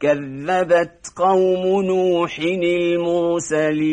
كذبت قوم نوح المرسلين.